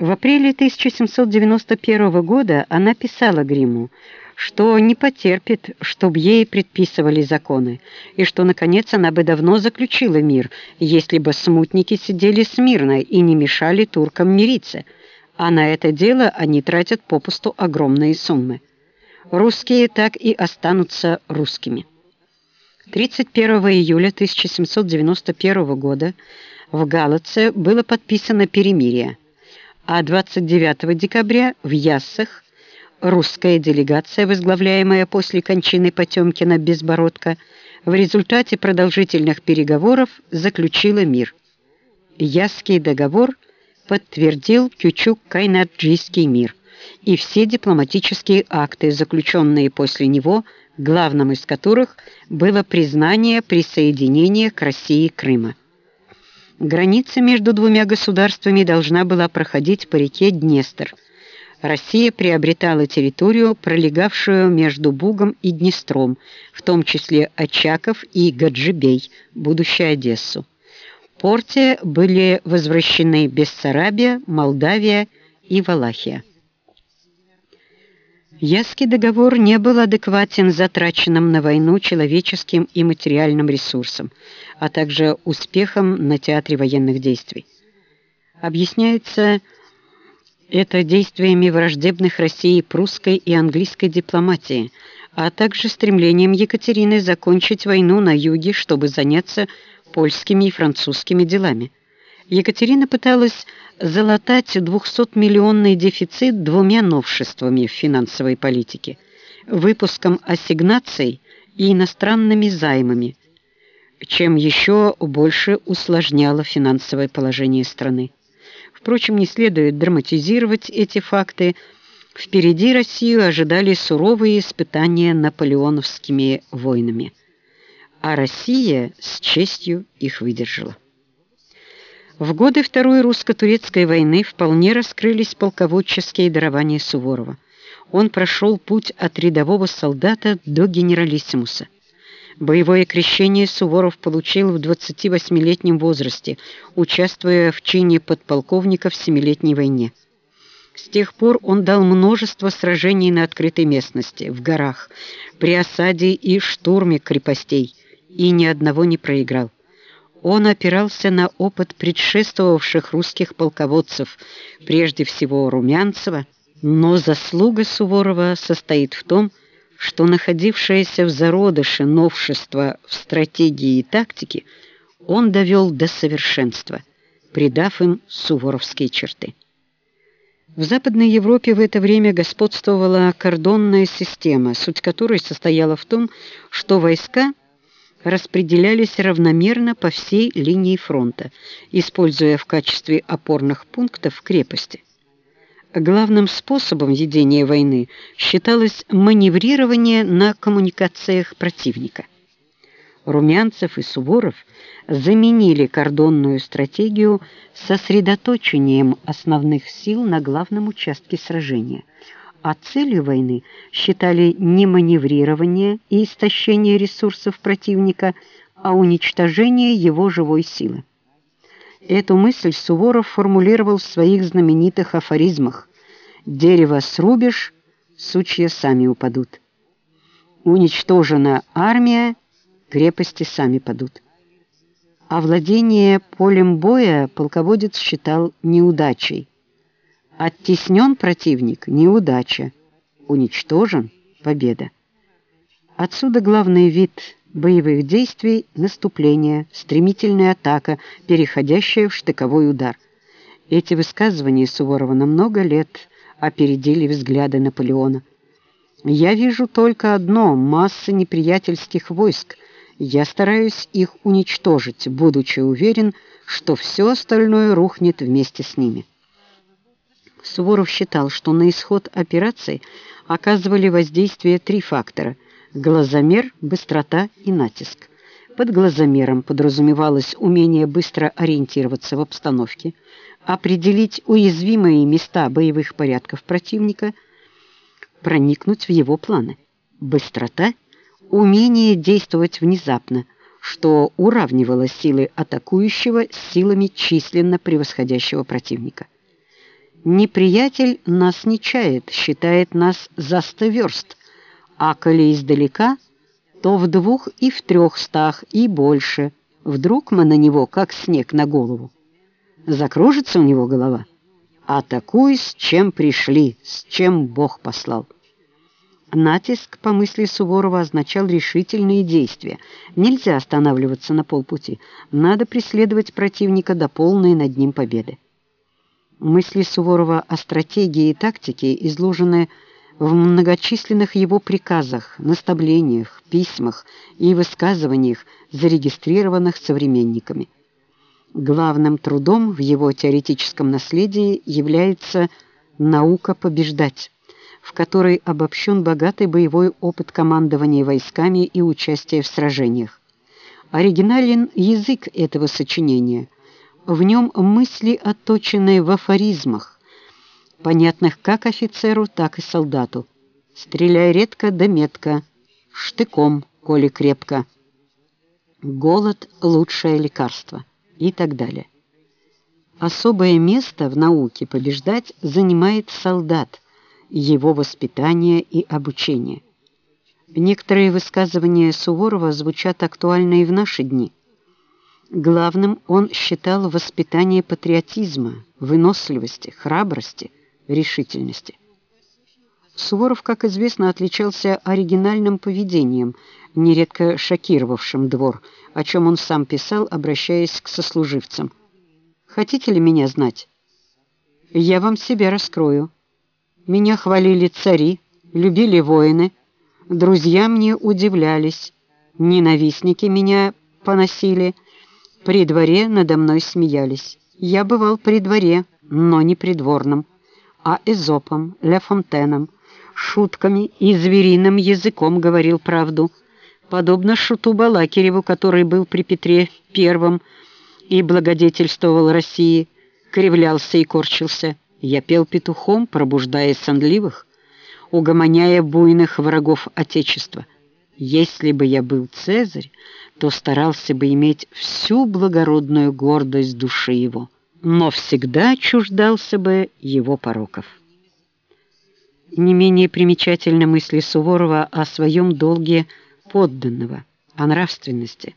В апреле 1791 года она писала Гриму, что не потерпит, чтобы ей предписывали законы, и что, наконец, она бы давно заключила мир, если бы смутники сидели смирно и не мешали туркам мириться, а на это дело они тратят попусту огромные суммы. Русские так и останутся русскими. 31 июля 1791 года в Галаце было подписано перемирие, а 29 декабря в Яссах русская делегация, возглавляемая после кончины Потемкина Безбородко, в результате продолжительных переговоров заключила мир. Ясский договор подтвердил Кючук-Кайнарджийский мир и все дипломатические акты, заключенные после него, главным из которых было признание присоединения к России Крыма. Граница между двумя государствами должна была проходить по реке Днестр. Россия приобретала территорию, пролегавшую между Бугом и Днестром, в том числе Очаков и Гаджибей, будущую Одессу. Порте были возвращены Бессарабия, Молдавия и Валахия. Яский договор не был адекватен затраченным на войну человеческим и материальным ресурсам, а также успехом на театре военных действий. Объясняется это действиями враждебных России прусской и английской дипломатии, а также стремлением Екатерины закончить войну на юге, чтобы заняться польскими и французскими делами. Екатерина пыталась залатать 200-миллионный дефицит двумя новшествами в финансовой политике – выпуском ассигнаций и иностранными займами, чем еще больше усложняло финансовое положение страны. Впрочем, не следует драматизировать эти факты. Впереди Россию ожидали суровые испытания наполеоновскими войнами, а Россия с честью их выдержала. В годы Второй русско-турецкой войны вполне раскрылись полководческие дарования Суворова. Он прошел путь от рядового солдата до генералиссимуса. Боевое крещение Суворов получил в 28-летнем возрасте, участвуя в чине подполковника в Семилетней войне. С тех пор он дал множество сражений на открытой местности, в горах, при осаде и штурме крепостей, и ни одного не проиграл. Он опирался на опыт предшествовавших русских полководцев, прежде всего Румянцева, но заслуга Суворова состоит в том, что находившееся в зародыше новшество в стратегии и тактике он довел до совершенства, придав им суворовские черты. В Западной Европе в это время господствовала кордонная система, суть которой состояла в том, что войска распределялись равномерно по всей линии фронта, используя в качестве опорных пунктов крепости. Главным способом ведения войны считалось маневрирование на коммуникациях противника. Румянцев и Суворов заменили кордонную стратегию сосредоточением основных сил на главном участке сражения – а целью войны считали не маневрирование и истощение ресурсов противника, а уничтожение его живой силы. Эту мысль Суворов формулировал в своих знаменитых афоризмах «Дерево срубишь, сучья сами упадут». «Уничтожена армия, крепости сами падут». А владение полем боя полководец считал неудачей, Оттеснен противник – неудача, уничтожен – победа. Отсюда главный вид боевых действий – наступление, стремительная атака, переходящая в штыковой удар. Эти высказывания Суворова на много лет опередили взгляды Наполеона. «Я вижу только одно – массы неприятельских войск. Я стараюсь их уничтожить, будучи уверен, что все остальное рухнет вместе с ними». Суворов считал, что на исход операции оказывали воздействие три фактора – глазомер, быстрота и натиск. Под глазомером подразумевалось умение быстро ориентироваться в обстановке, определить уязвимые места боевых порядков противника, проникнуть в его планы. Быстрота – умение действовать внезапно, что уравнивало силы атакующего с силами численно превосходящего противника. Неприятель нас не чает, считает нас за сто верст, а коли издалека, то в двух и в трех стах и больше. Вдруг мы на него, как снег на голову. Закружится у него голова. Атакуй, с чем пришли, с чем Бог послал. Натиск, по мысли Суворова, означал решительные действия. Нельзя останавливаться на полпути. Надо преследовать противника до полной над ним победы. Мысли Суворова о стратегии и тактике изложены в многочисленных его приказах, наставлениях, письмах и высказываниях, зарегистрированных современниками. Главным трудом в его теоретическом наследии является «Наука побеждать», в которой обобщен богатый боевой опыт командования войсками и участия в сражениях. Оригинален язык этого сочинения. В нем мысли, отточенные в афоризмах, понятных как офицеру, так и солдату. Стреляй редко да метко, штыком, коли крепко. Голод – лучшее лекарство и так далее. Особое место в науке побеждать занимает солдат, его воспитание и обучение. Некоторые высказывания Суворова звучат актуально и в наши дни. Главным он считал воспитание патриотизма, выносливости, храбрости – решительности. Суворов, как известно, отличался оригинальным поведением, нередко шокировавшим двор, о чем он сам писал, обращаясь к сослуживцам. «Хотите ли меня знать? Я вам себя раскрою. Меня хвалили цари, любили воины, друзья мне удивлялись, ненавистники меня поносили, при дворе надо мной смеялись. Я бывал при дворе, но не придворным а Эзопом, Ля Фонтеном, шутками и звериным языком говорил правду, подобно шуту Балакиреву, который был при Петре Первом и благодетельствовал России, кривлялся и корчился. Я пел петухом, пробуждая сонливых, угомоняя буйных врагов Отечества. Если бы я был Цезарь, то старался бы иметь всю благородную гордость души его но всегда чуждался бы его пороков. Не менее примечательны мысли Суворова о своем долге подданного, о нравственности.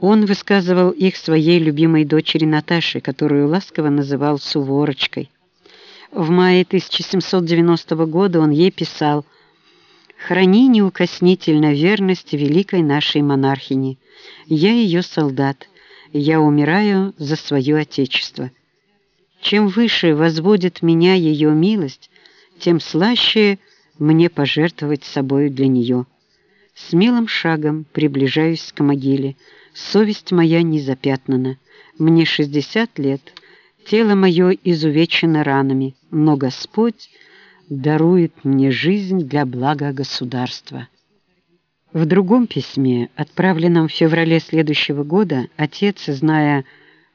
Он высказывал их своей любимой дочери Наташе, которую ласково называл Суворочкой. В мае 1790 года он ей писал «Храни неукоснительно верность великой нашей монархини. Я ее солдат, я умираю за свое Отечество. Чем выше возводит меня ее милость, тем слаще мне пожертвовать собою для нее. Смелым шагом приближаюсь к могиле, совесть моя не запятнана. Мне шестьдесят лет, тело мое изувечено ранами, но Господь дарует мне жизнь для блага государства». В другом письме, отправленном в феврале следующего года, отец, зная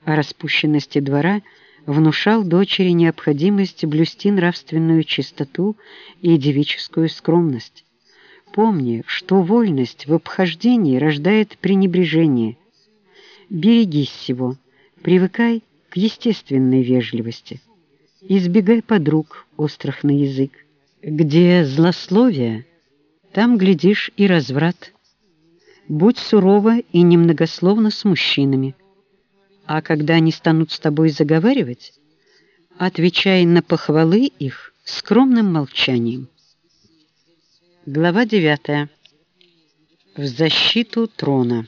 о распущенности двора, внушал дочери необходимость блюсти нравственную чистоту и девическую скромность. Помни, что вольность в обхождении рождает пренебрежение. Берегись всего, привыкай к естественной вежливости. Избегай подруг, острых на язык. Где злословие – там, глядишь, и разврат. Будь сурова и немногословно с мужчинами. А когда они станут с тобой заговаривать, отвечай на похвалы их скромным молчанием. Глава 9. В защиту трона.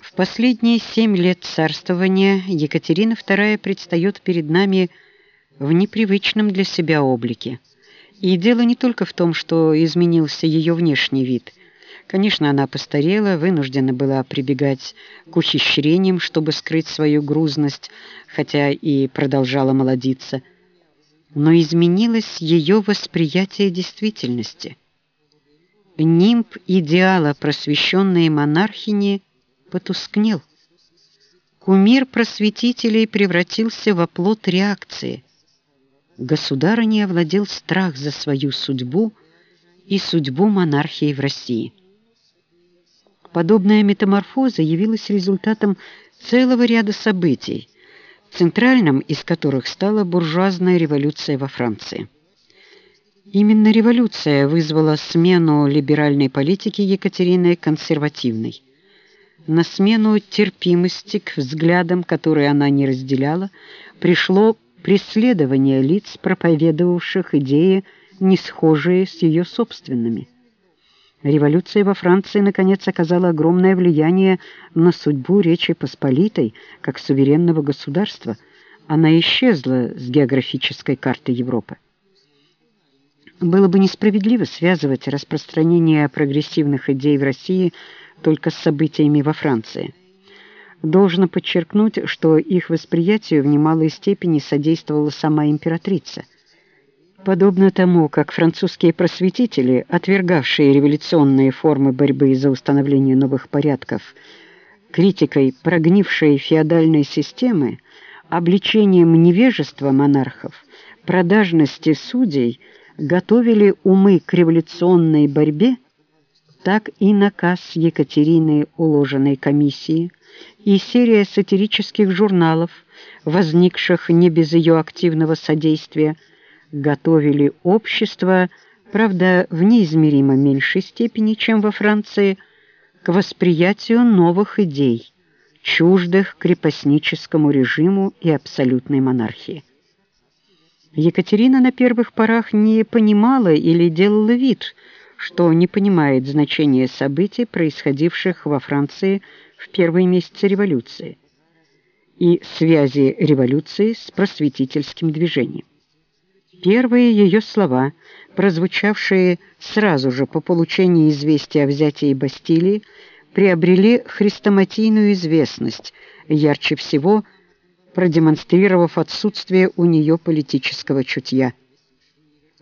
В последние семь лет царствования Екатерина II предстает перед нами в непривычном для себя облике – и дело не только в том, что изменился ее внешний вид. Конечно, она постарела, вынуждена была прибегать к ухищрениям, чтобы скрыть свою грузность, хотя и продолжала молодиться. Но изменилось ее восприятие действительности. Нимб идеала просвещенной монархини потускнел. Кумир просветителей превратился в оплот реакции – государыней овладел страх за свою судьбу и судьбу монархии в России. Подобная метаморфоза явилась результатом целого ряда событий, центральным из которых стала буржуазная революция во Франции. Именно революция вызвала смену либеральной политики Екатерины консервативной. На смену терпимости к взглядам, которые она не разделяла, пришло преследование лиц, проповедовавших идеи, не схожие с ее собственными. Революция во Франции, наконец, оказала огромное влияние на судьбу Речи Посполитой как суверенного государства. Она исчезла с географической карты Европы. Было бы несправедливо связывать распространение прогрессивных идей в России только с событиями во Франции. Должно подчеркнуть, что их восприятию в немалой степени содействовала сама императрица – Подобно тому, как французские просветители, отвергавшие революционные формы борьбы за установление новых порядков, критикой прогнившей феодальной системы, обличением невежества монархов, продажности судей, готовили умы к революционной борьбе, так и наказ Екатерины, уложенной комиссии, и серия сатирических журналов, возникших не без ее активного содействия, готовили общество, правда, в неизмеримо меньшей степени, чем во Франции, к восприятию новых идей, чуждых крепостническому режиму и абсолютной монархии. Екатерина на первых порах не понимала или делала вид, что не понимает значения событий, происходивших во Франции в первые месяцы революции и связи революции с просветительским движением. Первые ее слова, прозвучавшие сразу же по получении известия о взятии Бастилии, приобрели хрестоматийную известность, ярче всего продемонстрировав отсутствие у нее политического чутья.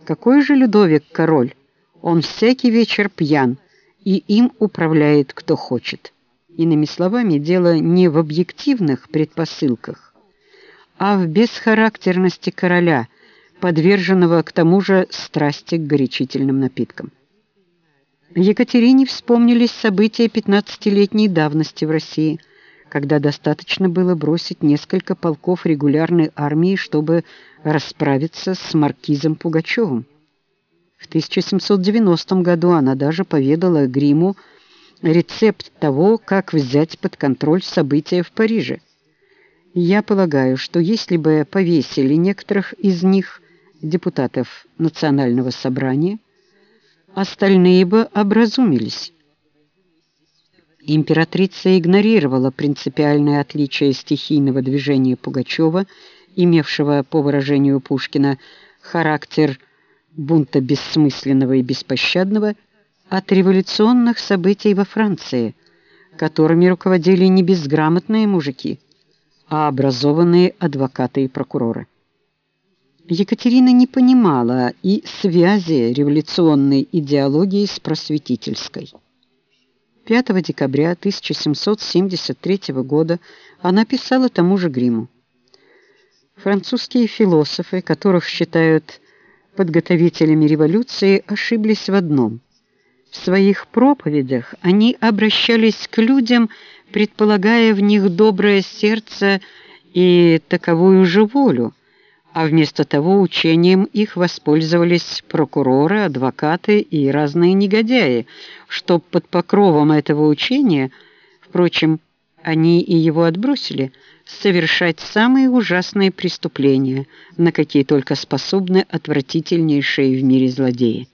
Какой же Людовик король? Он всякий вечер пьян, и им управляет кто хочет. Иными словами, дело не в объективных предпосылках, а в бесхарактерности короля – подверженного к тому же страсти к горячительным напиткам. Екатерине вспомнились события пятнадцатилетней давности в России, когда достаточно было бросить несколько полков регулярной армии, чтобы расправиться с маркизом Пугачевым. В 1790 году она даже поведала Гриму рецепт того, как взять под контроль события в Париже. Я полагаю, что если бы повесили некоторых из них – депутатов Национального собрания, остальные бы образумились. Императрица игнорировала принципиальное отличие стихийного движения Пугачева, имевшего, по выражению Пушкина, характер бунта бессмысленного и беспощадного, от революционных событий во Франции, которыми руководили не безграмотные мужики, а образованные адвокаты и прокуроры. Екатерина не понимала и связи революционной идеологии с просветительской. 5 декабря 1773 года она писала тому же Гриму. Французские философы, которых считают подготовителями революции, ошиблись в одном. В своих проповедях они обращались к людям, предполагая в них доброе сердце и таковую же волю, а вместо того учением их воспользовались прокуроры, адвокаты и разные негодяи, чтоб под покровом этого учения, впрочем, они и его отбросили, совершать самые ужасные преступления, на какие только способны отвратительнейшие в мире злодеи.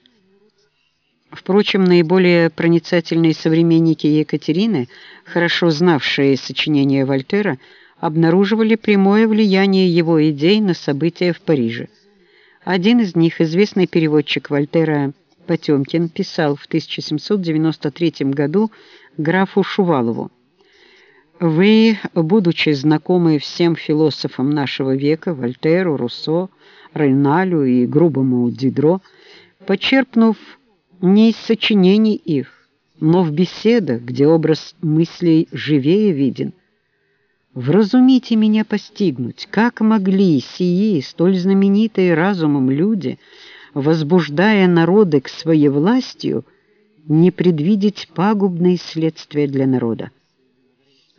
Впрочем, наиболее проницательные современники Екатерины, хорошо знавшие сочинения Вольтера, обнаруживали прямое влияние его идей на события в Париже. Один из них, известный переводчик Вольтера Потемкин, писал в 1793 году графу Шувалову «Вы, будучи знакомы всем философам нашего века, Вольтеру, Руссо, Рейналю и грубому Дидро, почерпнув не из сочинений их, но в беседах, где образ мыслей живее виден, Вразумите меня постигнуть, как могли сии, столь знаменитые разумом люди, возбуждая народы к своевластию, не предвидеть пагубные следствия для народа?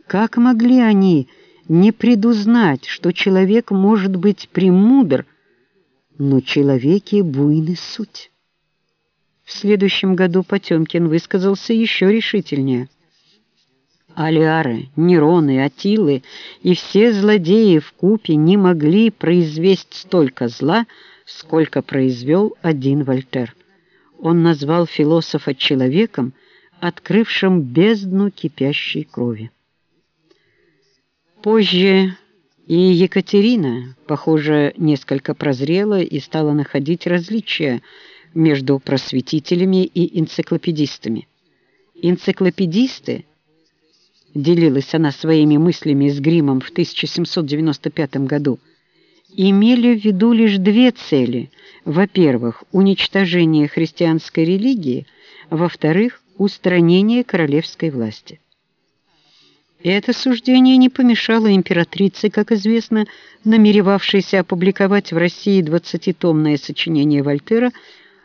Как могли они не предузнать, что человек может быть премудр, но человеке буйны суть. В следующем году Потемкин высказался еще решительнее. Алиары, Нероны, Атилы и все злодеи в купе не могли произвести столько зла, сколько произвел один Вольтер. Он назвал философа человеком, открывшим бездну кипящей крови. Позже и Екатерина, похоже, несколько прозрела и стала находить различия между просветителями и энциклопедистами. Энциклопедисты, делилась она своими мыслями с Гримом в 1795 году, имели в виду лишь две цели. Во-первых, уничтожение христианской религии, во-вторых, устранение королевской власти. Это суждение не помешало императрице, как известно, намеревавшейся опубликовать в России двадцатитомное сочинение Вольтера,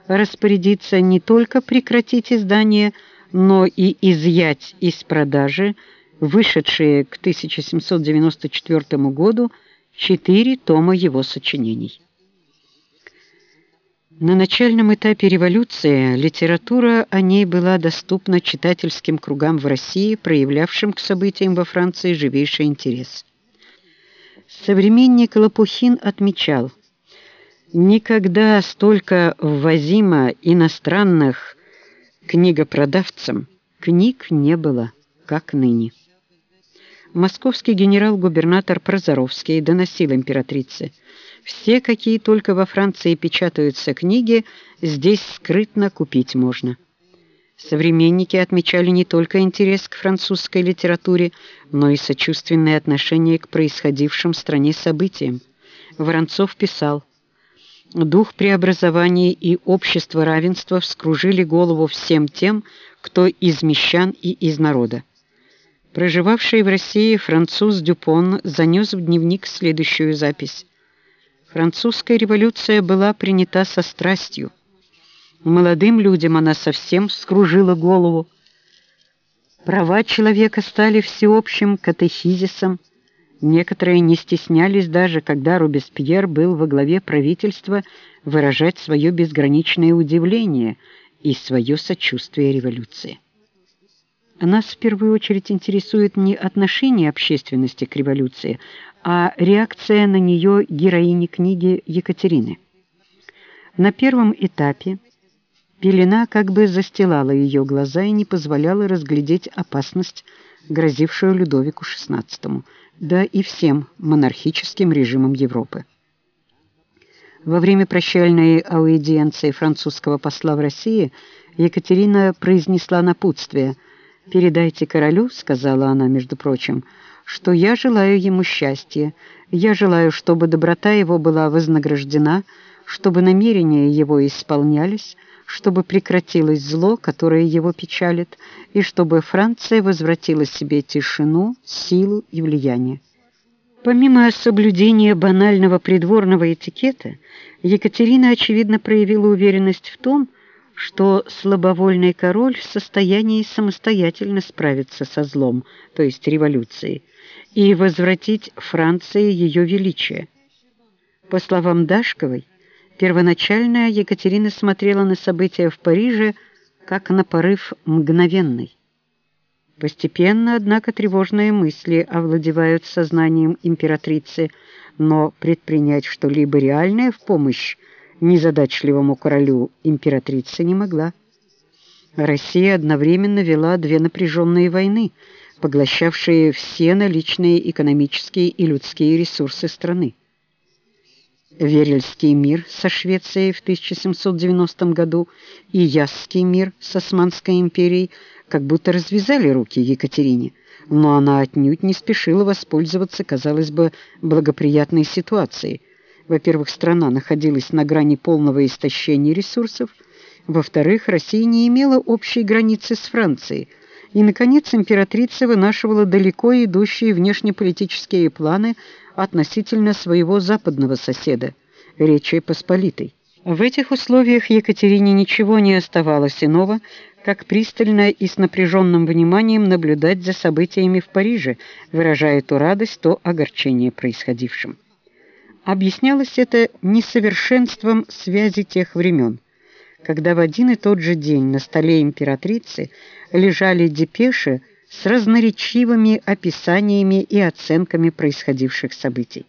распорядиться не только прекратить издание, но и изъять из продажи вышедшие к 1794 году четыре тома его сочинений. На начальном этапе революции литература о ней была доступна читательским кругам в России, проявлявшим к событиям во Франции живейший интерес. Современник Лопухин отмечал, никогда столько ввозимо иностранных книгопродавцам книг не было, как ныне. Московский генерал-губернатор Прозоровский доносил императрице – все, какие только во Франции печатаются книги, здесь скрытно купить можно. Современники отмечали не только интерес к французской литературе, но и сочувственное отношение к происходившим в стране событиям. Воронцов писал, «Дух преобразования и общество равенства вскружили голову всем тем, кто из мещан и из народа. Проживавший в России француз Дюпон занес в дневник следующую запись. Французская революция была принята со страстью. Молодым людям она совсем скружила голову. Права человека стали всеобщим катехизисом. Некоторые не стеснялись даже, когда Робеспьер был во главе правительства, выражать свое безграничное удивление и свое сочувствие революции. Нас в первую очередь интересует не отношение общественности к революции, а реакция на нее героини книги Екатерины. На первом этапе пелена как бы застилала ее глаза и не позволяла разглядеть опасность, грозившую Людовику XVI, да и всем монархическим режимам Европы. Во время прощальной аудиенции французского посла в России Екатерина произнесла напутствие «Передайте королю», — сказала она, между прочим, — что я желаю ему счастья, я желаю, чтобы доброта его была вознаграждена, чтобы намерения его исполнялись, чтобы прекратилось зло, которое его печалит, и чтобы Франция возвратила себе тишину, силу и влияние. Помимо соблюдения банального придворного этикета, Екатерина, очевидно, проявила уверенность в том, что слабовольный король в состоянии самостоятельно справиться со злом, то есть революцией, и возвратить Франции ее величие. По словам Дашковой, первоначально Екатерина смотрела на события в Париже как на порыв мгновенный. Постепенно, однако, тревожные мысли овладевают сознанием императрицы, но предпринять что-либо реальное в помощь незадачливому королю императрица не могла. Россия одновременно вела две напряженные войны – поглощавшие все наличные экономические и людские ресурсы страны. Верельский мир со Швецией в 1790 году и Ясский мир с Османской империей как будто развязали руки Екатерине, но она отнюдь не спешила воспользоваться, казалось бы, благоприятной ситуацией. Во-первых, страна находилась на грани полного истощения ресурсов, во-вторых, Россия не имела общей границы с Францией – и, наконец, императрица вынашивала далеко идущие внешнеполитические планы относительно своего западного соседа, Речи Посполитой. В этих условиях Екатерине ничего не оставалось иного, как пристально и с напряженным вниманием наблюдать за событиями в Париже, выражая то радость, то огорчение происходившим. Объяснялось это несовершенством связи тех времен, когда в один и тот же день на столе императрицы лежали депеши с разноречивыми описаниями и оценками происходивших событий.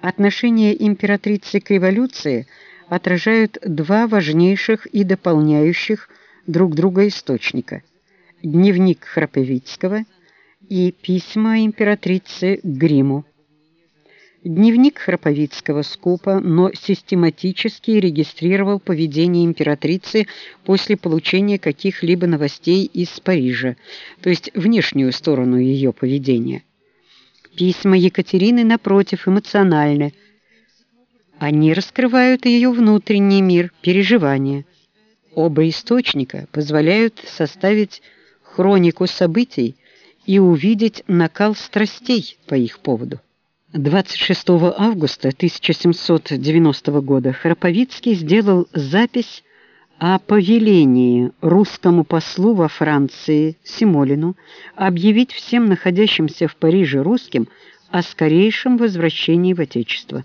Отношение императрицы к революции отражают два важнейших и дополняющих друг друга источника – дневник Храповицкого и письма императрицы Гриму. Дневник Храповицкого скупо, но систематически регистрировал поведение императрицы после получения каких-либо новостей из Парижа, то есть внешнюю сторону ее поведения. Письма Екатерины, напротив, эмоциональны. Они раскрывают ее внутренний мир, переживания. Оба источника позволяют составить хронику событий и увидеть накал страстей по их поводу. 26 августа 1790 года Храповицкий сделал запись о повелении русскому послу во Франции Симолину объявить всем находящимся в Париже русским о скорейшем возвращении в Отечество.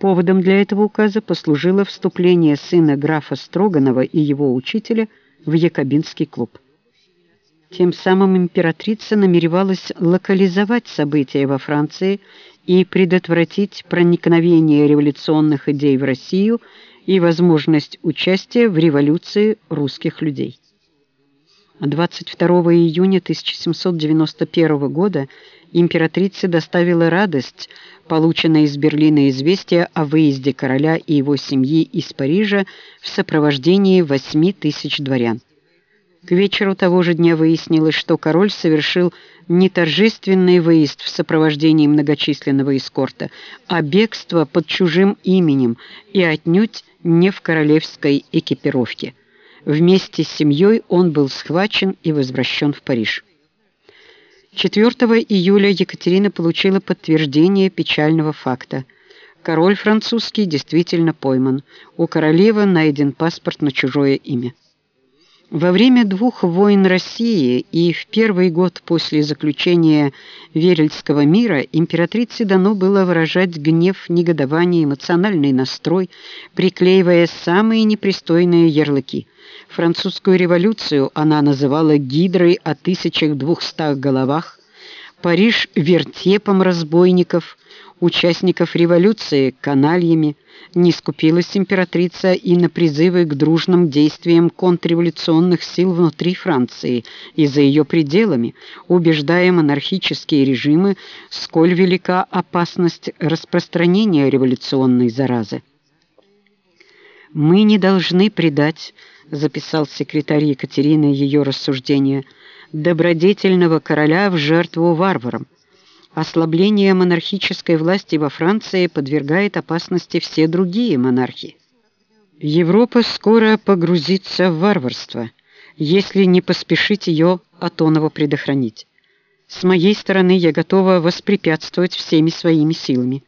Поводом для этого указа послужило вступление сына графа Строганова и его учителя в Якобинский клуб. Тем самым императрица намеревалась локализовать события во Франции и предотвратить проникновение революционных идей в Россию и возможность участия в революции русских людей. 22 июня 1791 года императрице доставила радость полученное из Берлина известие о выезде короля и его семьи из Парижа в сопровождении 8 тысяч дворян. К вечеру того же дня выяснилось, что король совершил не торжественный выезд в сопровождении многочисленного эскорта, а бегство под чужим именем и отнюдь не в королевской экипировке. Вместе с семьей он был схвачен и возвращен в Париж. 4 июля Екатерина получила подтверждение печального факта. Король французский действительно пойман. У королевы найден паспорт на чужое имя. Во время двух войн России и в первый год после заключения Верельского мира императрице дано было выражать гнев, негодование, эмоциональный настрой, приклеивая самые непристойные ярлыки. Французскую революцию она называла гидрой о тысячах двухстах головах, Париж вертепом разбойников, участников революции канальями, не скупилась императрица и на призывы к дружным действиям контрреволюционных сил внутри Франции и за ее пределами, убеждая монархические режимы, сколь велика опасность распространения революционной заразы. «Мы не должны предать», — записал секретарь Екатерины ее рассуждения, «добродетельного короля в жертву варварам. Ослабление монархической власти во Франции подвергает опасности все другие монархии. Европа скоро погрузится в варварство, если не поспешить ее Атонова предохранить. С моей стороны я готова воспрепятствовать всеми своими силами.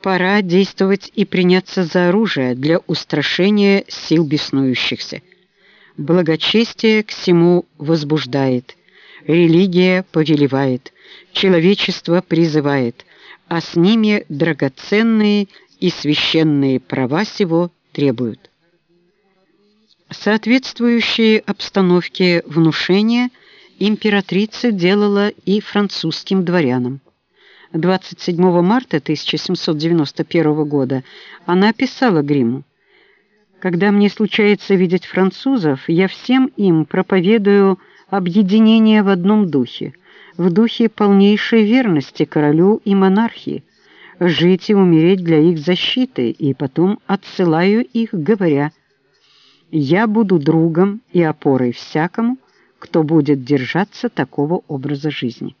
Пора действовать и приняться за оружие для устрашения сил беснующихся. Благочестие к всему возбуждает, религия повелевает, человечество призывает, а с ними драгоценные и священные права сего требуют. Соответствующие обстановке внушения императрица делала и французским дворянам. 27 марта 1791 года она писала Гриму: «Когда мне случается видеть французов, я всем им проповедую объединение в одном духе, в духе полнейшей верности королю и монархии, жить и умереть для их защиты, и потом отсылаю их, говоря, «Я буду другом и опорой всякому, кто будет держаться такого образа жизни».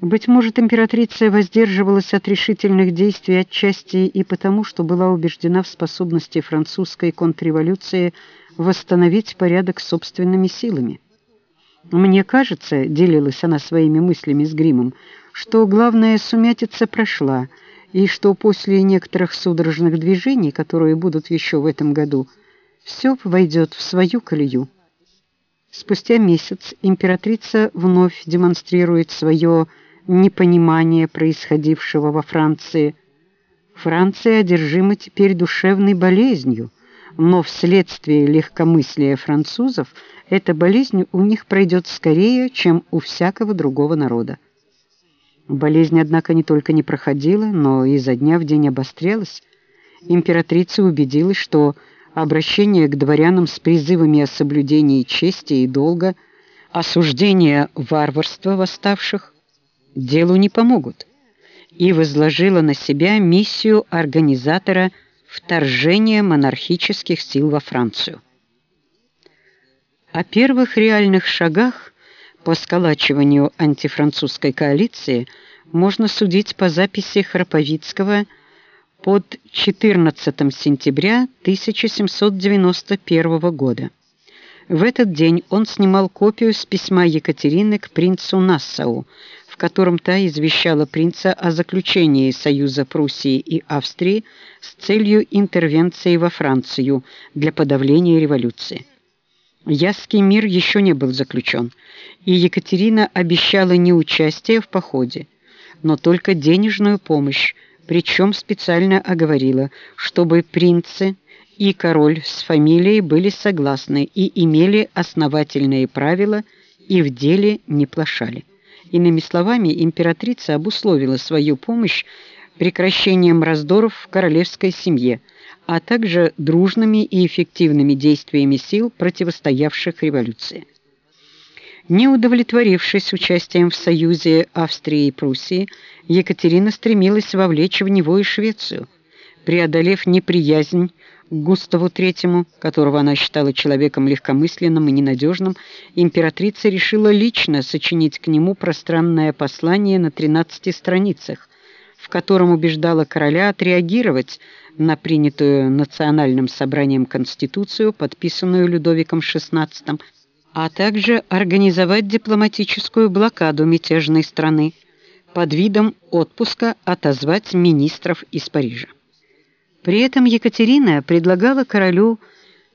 Быть может, императрица воздерживалась от решительных действий отчасти и потому, что была убеждена в способности французской контрреволюции восстановить порядок собственными силами. Мне кажется, делилась она своими мыслями с гримом, что главная сумятица прошла, и что после некоторых судорожных движений, которые будут еще в этом году, все войдет в свою колею. Спустя месяц императрица вновь демонстрирует свое непонимание происходившего во Франции. Франция одержима теперь душевной болезнью, но вследствие легкомыслия французов эта болезнь у них пройдет скорее, чем у всякого другого народа. Болезнь, однако, не только не проходила, но и изо дня в день обострялась. Императрица убедилась, что обращение к дворянам с призывами о соблюдении чести и долга, осуждение варварства восставших делу не помогут, и возложила на себя миссию организатора вторжения монархических сил во Францию. О первых реальных шагах по сколачиванию антифранцузской коалиции можно судить по записи Храповицкого под 14 сентября 1791 года. В этот день он снимал копию с письма Екатерины к принцу Нассау, в котором та извещала принца о заключении союза Пруссии и Австрии с целью интервенции во Францию для подавления революции. Ясский мир еще не был заключен, и Екатерина обещала не участие в походе, но только денежную помощь причем специально оговорила, чтобы принцы и король с фамилией были согласны и имели основательные правила и в деле не плашали. Иными словами, императрица обусловила свою помощь прекращением раздоров в королевской семье, а также дружными и эффективными действиями сил, противостоявших революции. Не удовлетворившись участием в союзе Австрии и Пруссии, Екатерина стремилась вовлечь в него и Швецию. Преодолев неприязнь Густаву III, которого она считала человеком легкомысленным и ненадежным, императрица решила лично сочинить к нему пространное послание на 13 страницах, в котором убеждала короля отреагировать на принятую национальным собранием конституцию, подписанную Людовиком XVI а также организовать дипломатическую блокаду мятежной страны, под видом отпуска отозвать министров из Парижа. При этом Екатерина предлагала королю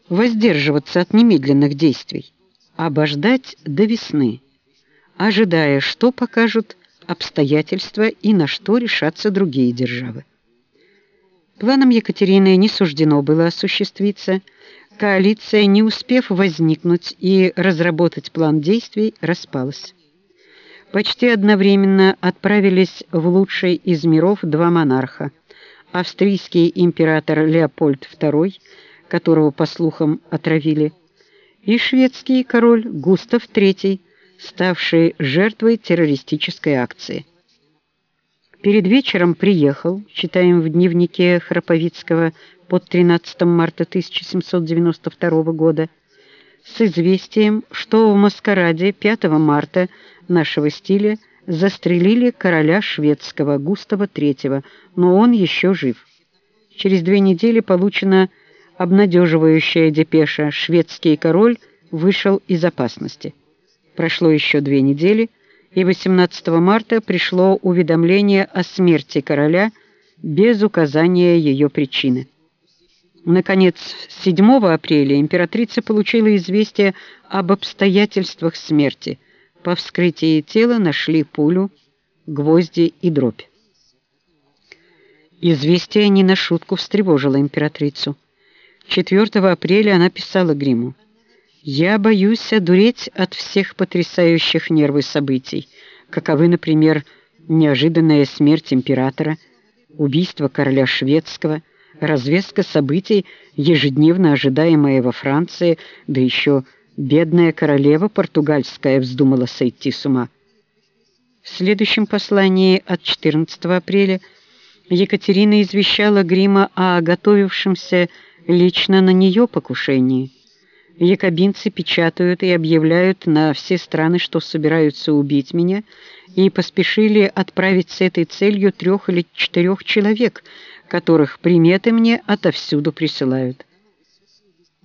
воздерживаться от немедленных действий, обождать до весны, ожидая, что покажут обстоятельства и на что решатся другие державы. Планам Екатерины не суждено было осуществиться, коалиция, не успев возникнуть и разработать план действий, распалась. Почти одновременно отправились в лучший из миров два монарха: австрийский император Леопольд II, которого по слухам отравили, и шведский король Густав III, ставший жертвой террористической акции. Перед вечером приехал, читаем в дневнике Храповицкого под 13 марта 1792 года, с известием, что в маскараде 5 марта нашего стиля застрелили короля шведского Густава III, но он еще жив. Через две недели получена обнадеживающая депеша «Шведский король вышел из опасности». Прошло еще две недели, и 18 марта пришло уведомление о смерти короля без указания ее причины. Наконец, 7 апреля императрица получила известие об обстоятельствах смерти. По вскрытии тела нашли пулю, гвозди и дробь. Известие не на шутку встревожило императрицу. 4 апреля она писала Гриму: "Я боюсь одуреть от всех потрясающих нервы событий, каковы, например, неожиданная смерть императора, убийство короля шведского, развеска событий, ежедневно ожидаемая во Франции, да еще бедная королева португальская вздумала сойти с ума. В следующем послании от 14 апреля Екатерина извещала Грима о готовившемся лично на нее покушении. Якобинцы печатают и объявляют на все страны, что собираются убить меня, и поспешили отправить с этой целью трех или четырех человек, которых приметы мне отовсюду присылают.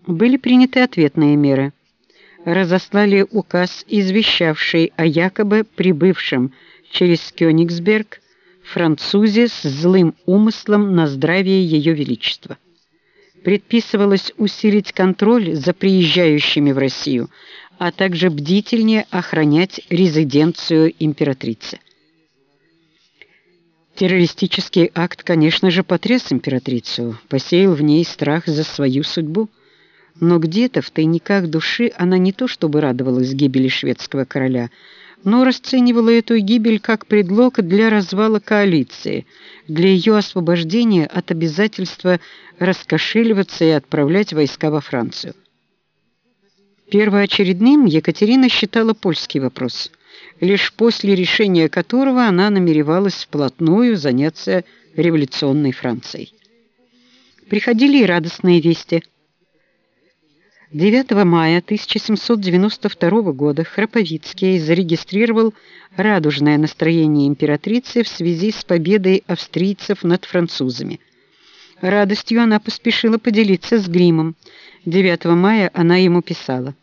Были приняты ответные меры. Разослали указ, извещавший о якобы прибывшем через Кёнигсберг французе с злым умыслом на здравие Ее Величества. Предписывалось усилить контроль за приезжающими в Россию, а также бдительнее охранять резиденцию императрицы. Террористический акт, конечно же, потряс императрицу, посеял в ней страх за свою судьбу, но где-то в тайниках души она не то чтобы радовалась гибели шведского короля, но расценивала эту гибель как предлог для развала коалиции, для ее освобождения от обязательства раскошеливаться и отправлять войска во Францию. Первоочередным Екатерина считала польский вопрос – лишь после решения которого она намеревалась вплотную заняться революционной Францией. Приходили и радостные вести. 9 мая 1792 года Храповицкий зарегистрировал радужное настроение императрицы в связи с победой австрийцев над французами. Радостью она поспешила поделиться с Гримом. 9 мая она ему писала: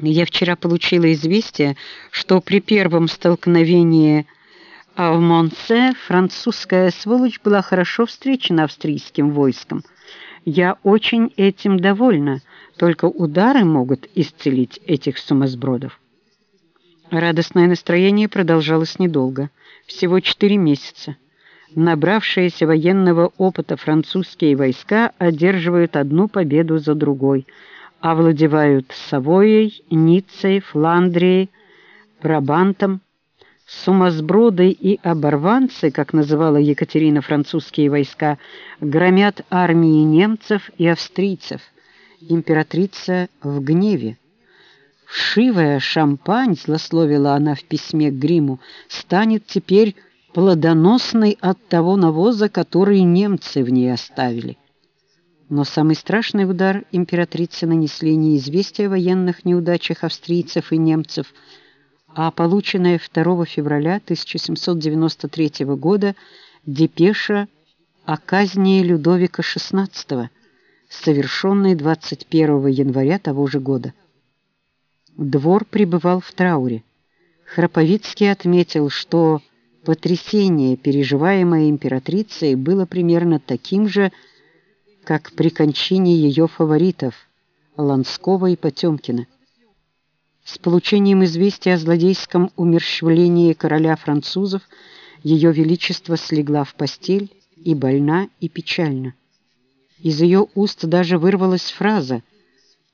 я вчера получила известие, что при первом столкновении в Монсе французская сволочь была хорошо встречена австрийским войском. Я очень этим довольна, только удары могут исцелить этих сумасбродов. Радостное настроение продолжалось недолго, всего четыре месяца. Набравшиеся военного опыта французские войска одерживают одну победу за другой – овладевают Савойей, Ниццей, Фландрией, Брабантом. Сумасброды и оборванцы, как называла Екатерина французские войска, громят армии немцев и австрийцев. Императрица в гневе. «Вшивая шампань», — злословила она в письме к Гриму, — «станет теперь плодоносной от того навоза, который немцы в ней оставили». Но самый страшный удар императрице нанесли не известия о военных неудачах австрийцев и немцев, а полученная 2 февраля 1793 года депеша о казни Людовика XVI, совершенной 21 января того же года. Двор пребывал в трауре. Храповицкий отметил, что потрясение, переживаемое императрицей, было примерно таким же, как при кончине ее фаворитов Ланского и Потемкина. С получением известия о злодейском умерщвлении короля французов ее величество слегла в постель и больна, и печальна. Из ее уст даже вырвалась фраза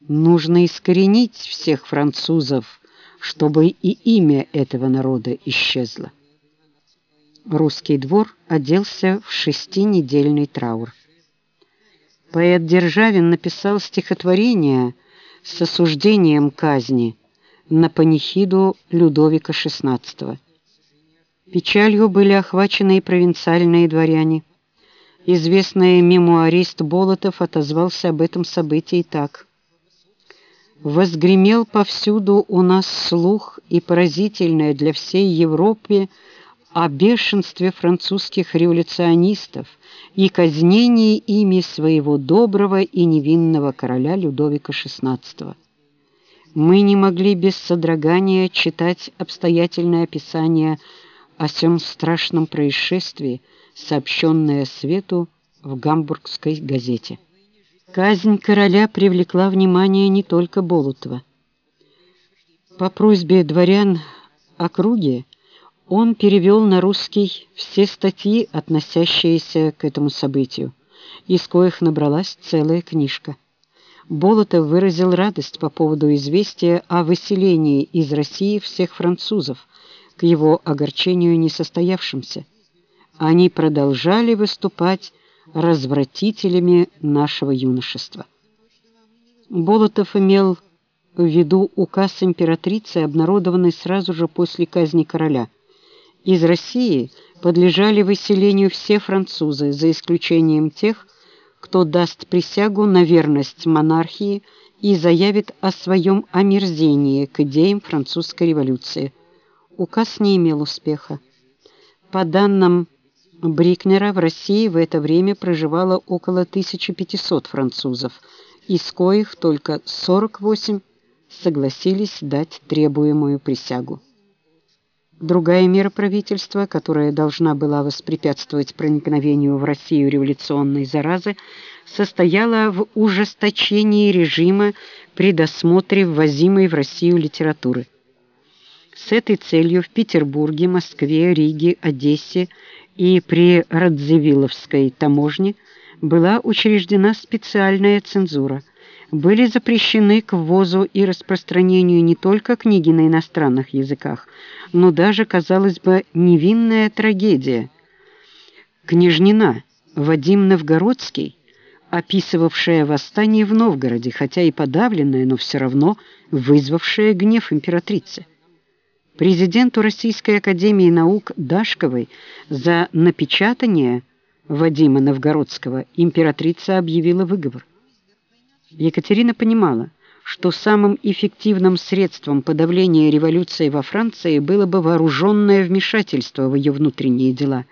«Нужно искоренить всех французов, чтобы и имя этого народа исчезло». Русский двор оделся в шестинедельный траур. Поэт Державин написал стихотворение с осуждением казни на панихиду Людовика XVI. Печалью были охвачены и провинциальные дворяне. Известный мемуарист Болотов отозвался об этом событии так. «Возгремел повсюду у нас слух и поразительное для всей Европы о бешенстве французских революционистов и казнении ими своего доброго и невинного короля Людовика XVI. Мы не могли без содрогания читать обстоятельное описание о сём страшном происшествии, сообщенное свету в гамбургской газете. Казнь короля привлекла внимание не только Болотова. По просьбе дворян округи он перевел на русский все статьи, относящиеся к этому событию, из коих набралась целая книжка. Болотов выразил радость по поводу известия о выселении из России всех французов, к его огорчению несостоявшимся. Они продолжали выступать развратителями нашего юношества. Болотов имел в виду указ императрицы, обнародованный сразу же после казни короля – из России подлежали выселению все французы, за исключением тех, кто даст присягу на верность монархии и заявит о своем омерзении к идеям французской революции. Указ не имел успеха. По данным Брикнера, в России в это время проживало около 1500 французов, из коих только 48 согласились дать требуемую присягу. Другая мера правительства, которая должна была воспрепятствовать проникновению в Россию революционной заразы, состояла в ужесточении режима при досмотре ввозимой в Россию литературы. С этой целью в Петербурге, Москве, Риге, Одессе и при Радзивилловской таможне была учреждена специальная цензура. Были запрещены к ввозу и распространению не только книги на иностранных языках, но даже, казалось бы, невинная трагедия. Княжнина Вадим Новгородский, описывавшая восстание в Новгороде, хотя и подавленное, но все равно вызвавшее гнев императрицы. Президенту Российской академии наук Дашковой за напечатание Вадима Новгородского императрица объявила выговор. Екатерина понимала, что самым эффективным средством подавления революции во Франции было бы вооруженное вмешательство в ее внутренние дела.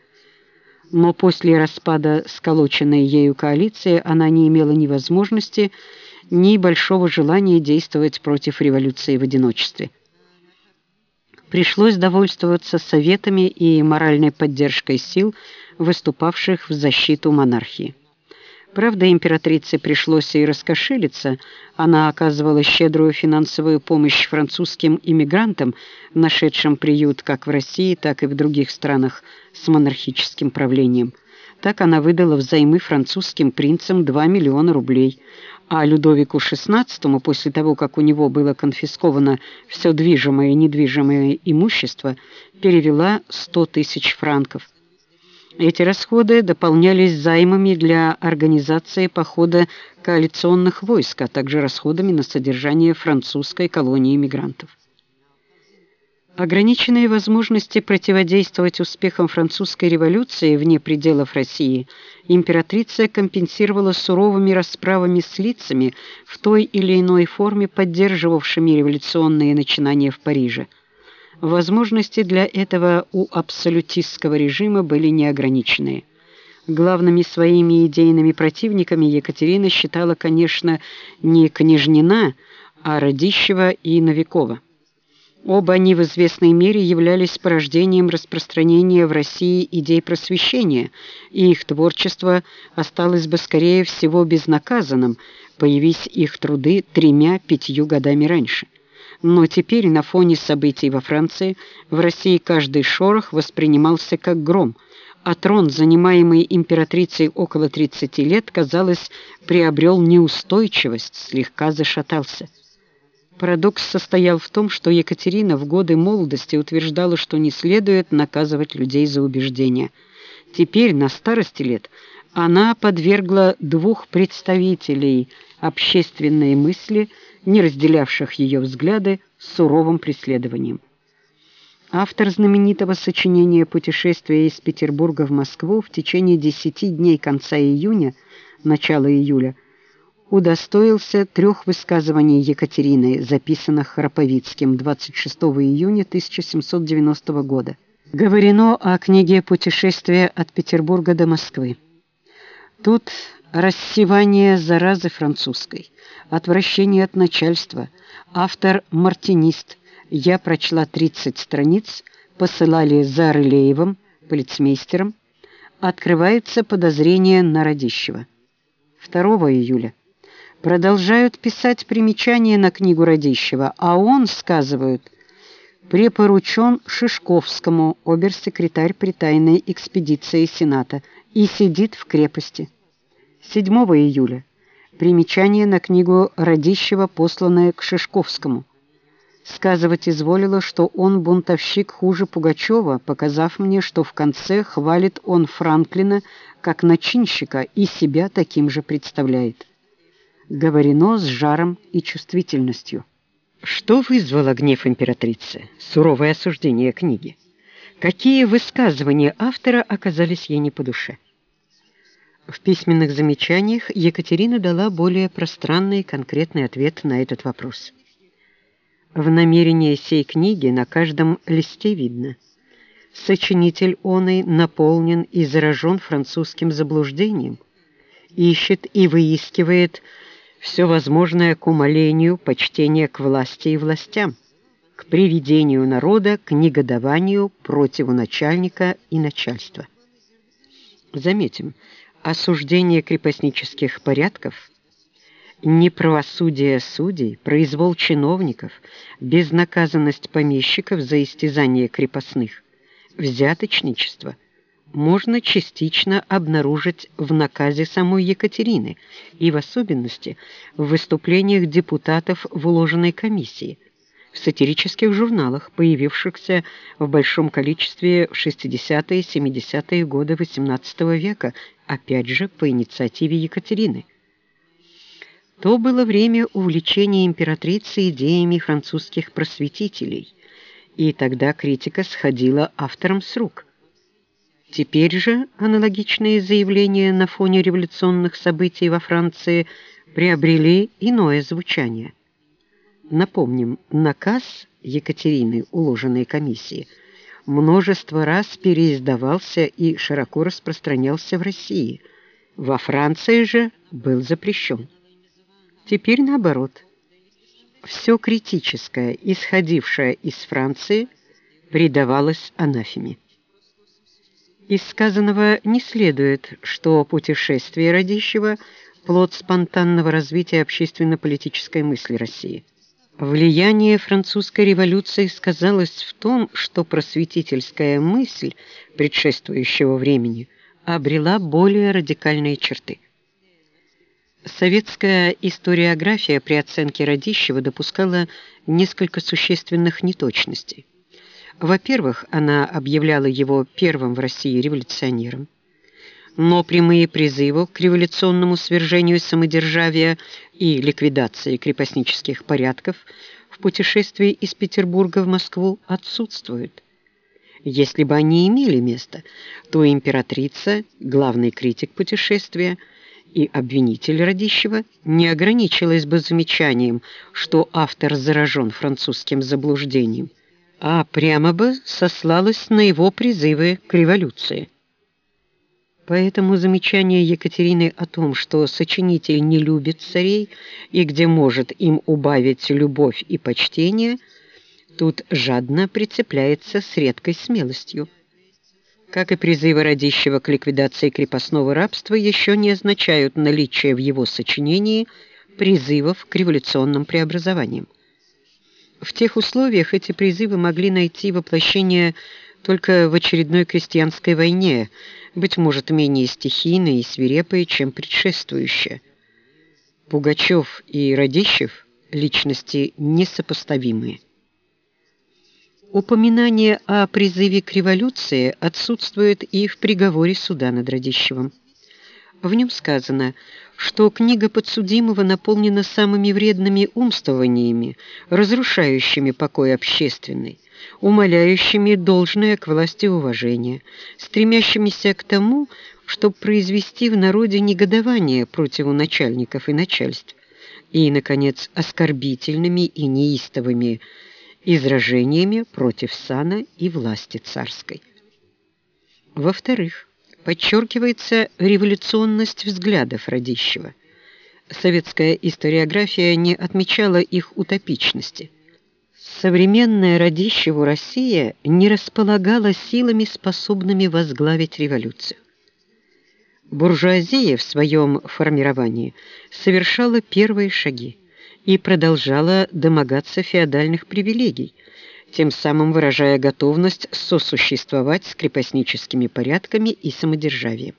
Но после распада сколоченной ею коалиции она не имела ни возможности, ни большого желания действовать против революции в одиночестве пришлось довольствоваться советами и моральной поддержкой сил, выступавших в защиту монархии. Правда, императрице пришлось и раскошелиться. Она оказывала щедрую финансовую помощь французским иммигрантам, нашедшим приют как в России, так и в других странах с монархическим правлением. Так она выдала взаймы французским принцам 2 миллиона рублей, а Людовику XVI, после того, как у него было конфисковано все движимое и недвижимое имущество, перевела 100 тысяч франков. Эти расходы дополнялись займами для организации похода коалиционных войск, а также расходами на содержание французской колонии мигрантов. Ограниченные возможности противодействовать успехам французской революции вне пределов России императрица компенсировала суровыми расправами с лицами в той или иной форме поддерживавшими революционные начинания в Париже. Возможности для этого у абсолютистского режима были неограниченные. Главными своими идейными противниками Екатерина считала, конечно, не Княжнина, а Радищева и Новикова. Оба они в известной мере являлись порождением распространения в России идей просвещения, и их творчество осталось бы, скорее всего, безнаказанным, появись их труды тремя-пятью годами раньше. Но теперь на фоне событий во Франции в России каждый шорох воспринимался как гром, а трон, занимаемый императрицей около 30 лет, казалось, приобрел неустойчивость, слегка зашатался. Парадокс состоял в том, что Екатерина в годы молодости утверждала, что не следует наказывать людей за убеждения. Теперь, на старости лет, она подвергла двух представителей общественной мысли, не разделявших ее взгляды, суровым преследованием. Автор знаменитого сочинения «Путешествие из Петербурга в Москву» в течение десяти дней конца июня, начала июля удостоился трех высказываний Екатерины, записанных Храповицким 26 июня 1790 года. Говорено о книге «Путешествие от Петербурга до Москвы». Тут рассевание заразы французской, отвращение от начальства, автор мартинист. Я прочла 30 страниц, посылали за Рылеевым, полицмейстером. Открывается подозрение на Радищева. 2 июля продолжают писать примечания на книгу Радищева, а он, сказывают, препоручен Шишковскому, обер-секретарь при тайной экспедиции Сената, и сидит в крепости. 7 июля. Примечание на книгу Радищева, посланное к Шишковскому. Сказывать изволила, что он бунтовщик хуже Пугачева, показав мне, что в конце хвалит он Франклина как начинщика и себя таким же представляет говорено с жаром и чувствительностью. Что вызвало гнев императрицы? Суровое осуждение книги. Какие высказывания автора оказались ей не по душе? В письменных замечаниях Екатерина дала более пространный и конкретный ответ на этот вопрос. В намерении сей книги на каждом листе видно. Сочинитель оной наполнен и заражен французским заблуждением, ищет и выискивает все возможное к умолению почтения к власти и властям, к приведению народа к негодованию против начальника и начальства. Заметим, осуждение крепостнических порядков, неправосудие судей, произвол чиновников, безнаказанность помещиков за истязание крепостных, взяточничество можно частично обнаружить в наказе самой Екатерины и в особенности в выступлениях депутатов в уложенной комиссии, в сатирических журналах, появившихся в большом количестве в 60-70-е годы XVIII века, опять же по инициативе Екатерины. То было время увлечения императрицы идеями французских просветителей, и тогда критика сходила авторам с рук – Теперь же аналогичные заявления на фоне революционных событий во Франции приобрели иное звучание. Напомним, наказ Екатерины, уложенной комиссии, множество раз переиздавался и широко распространялся в России. Во Франции же был запрещен. Теперь наоборот. Все критическое, исходившее из Франции, предавалось анафеме. Из сказанного не следует, что путешествие Радищева – плод спонтанного развития общественно-политической мысли России. Влияние французской революции сказалось в том, что просветительская мысль предшествующего времени обрела более радикальные черты. Советская историография при оценке Радищева допускала несколько существенных неточностей. Во-первых, она объявляла его первым в России революционером. Но прямые призывы к революционному свержению самодержавия и ликвидации крепостнических порядков в путешествии из Петербурга в Москву отсутствуют. Если бы они имели место, то императрица, главный критик путешествия и обвинитель Радищева, не ограничилась бы замечанием, что автор заражен французским заблуждением – а прямо бы сослалась на его призывы к революции. Поэтому замечание Екатерины о том, что сочинитель не любит царей и где может им убавить любовь и почтение, тут жадно прицепляется с редкой смелостью. Как и призывы Радищева к ликвидации крепостного рабства еще не означают наличие в его сочинении призывов к революционным преобразованиям. В тех условиях эти призывы могли найти воплощение только в очередной крестьянской войне, быть может, менее стихийной и свирепой, чем предшествующая. Пугачев и Радищев – личности несопоставимые. Упоминание о призыве к революции отсутствует и в приговоре суда над Радищевым. В нем сказано – что книга подсудимого наполнена самыми вредными умствованиями, разрушающими покой общественный, умоляющими должное к власти уважение, стремящимися к тому, чтобы произвести в народе негодование против начальников и начальств, и, наконец, оскорбительными и неистовыми изражениями против сана и власти царской. Во-вторых, подчеркивается революционность взглядов Радищева. Советская историография не отмечала их утопичности. Современная Радищеву Россия не располагала силами, способными возглавить революцию. Буржуазия в своем формировании совершала первые шаги и продолжала домогаться феодальных привилегий – тем самым выражая готовность сосуществовать с крепостническими порядками и самодержавием.